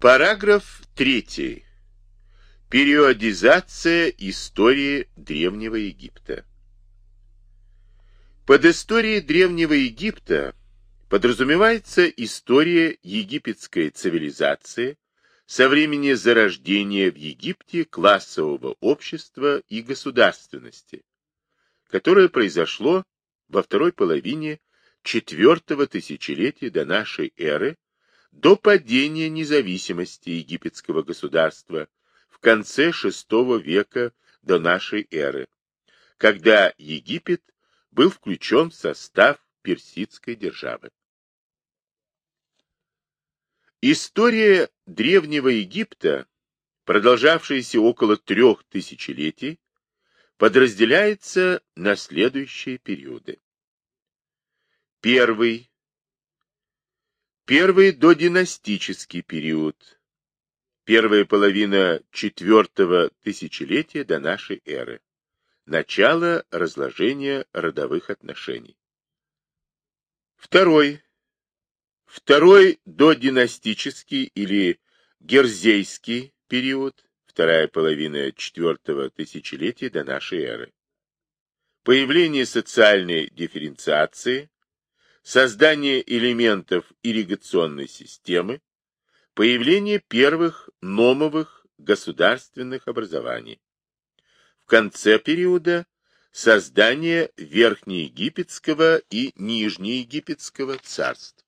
Параграф 3. Периодизация истории Древнего Египта. Под историей Древнего Египта подразумевается история египетской цивилизации со времени зарождения в Египте классового общества и государственности, которое произошло во второй половине четвертого тысячелетия до нашей эры до падения независимости египетского государства в конце VI века до нашей эры, когда Египет был включен в состав персидской державы. История Древнего Египта, продолжавшаяся около трех тысячелетий, подразделяется на следующие периоды. Первый. Первый додинастический период. Первая половина четвертого тысячелетия до нашей эры. Начало разложения родовых отношений. Второй. Второй додинастический или герзейский период. Вторая половина четвертого тысячелетия до нашей эры. Появление социальной дифференциации, создание элементов ирригационной системы, появление первых номовых государственных образований. В конце периода создание Верхнеегипетского и Нижнеегипетского царств.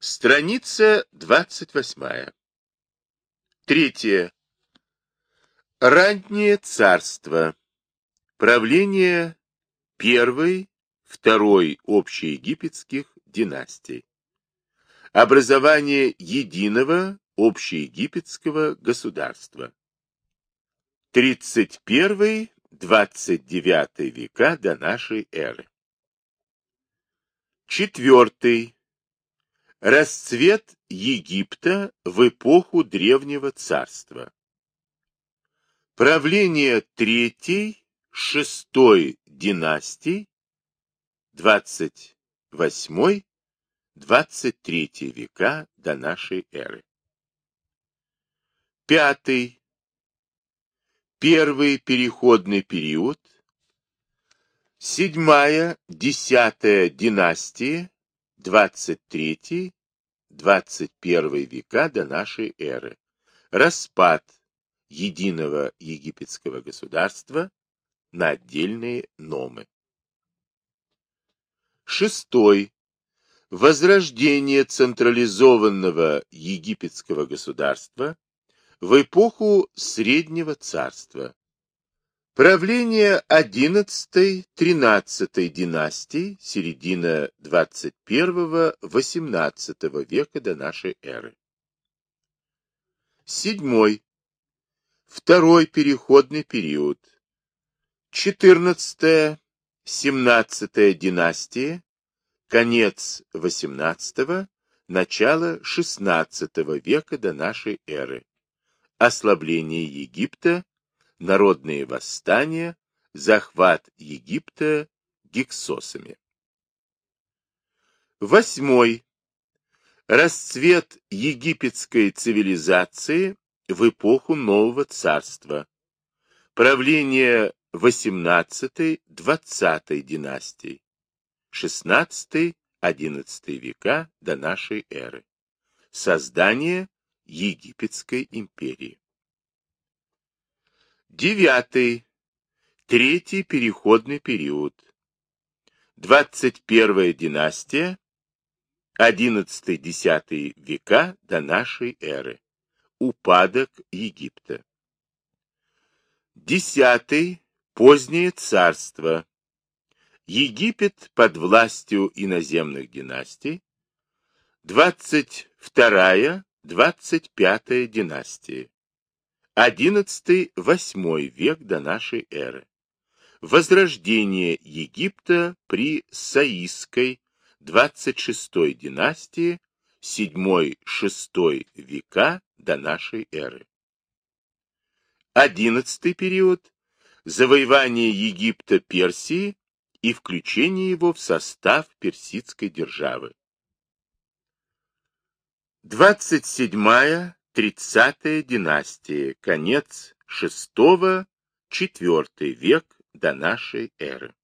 Страница 28. Третье. Раннее царство. Правление первой второй общеегипетских династий. Образование единого общеегипетского государства. 31-29 века до нашей эры. Четвертый. Расцвет Египта в эпоху Древнего Царства. Правление Третьей, Шестой династий 28-23 века до нашей эры. Пятый. Первый переходный период. Седьмая, десятая династии, 23-21 века до нашей эры. Распад единого египетского государства на отдельные номы. Шестой. Возрождение централизованного египетского государства в эпоху Среднего Царства. Правление XI-XIII династий, середина XXI-XVIII века до нашей эры. Седьмой. Второй переходный период. XIV 17 династия, конец XVIII, начало XVI века до нашей эры. Ослабление Египта, народные восстания, захват Египта гиксосами. Восьмой. Расцвет египетской цивилизации в эпоху Нового Царства. Правление XVIII-XX династий, XVI-XI века до нашей эры. Создание Египетской империи. Девятый. Третий переходный период. 21 династия, XI-X века до нашей эры. Упадок Египта. Десятый Позднее царство. Египет под властью иноземных династий. 22-25 династии. 11-8 век до нашей эры. Возрождение Египта при Саисской 26 династии 7-6 века до нашей эры. Одиннадцатый период завоевание Египта Персии и включение его в состав персидской державы. 27-30 династия, конец VI-IV век до нашей эры.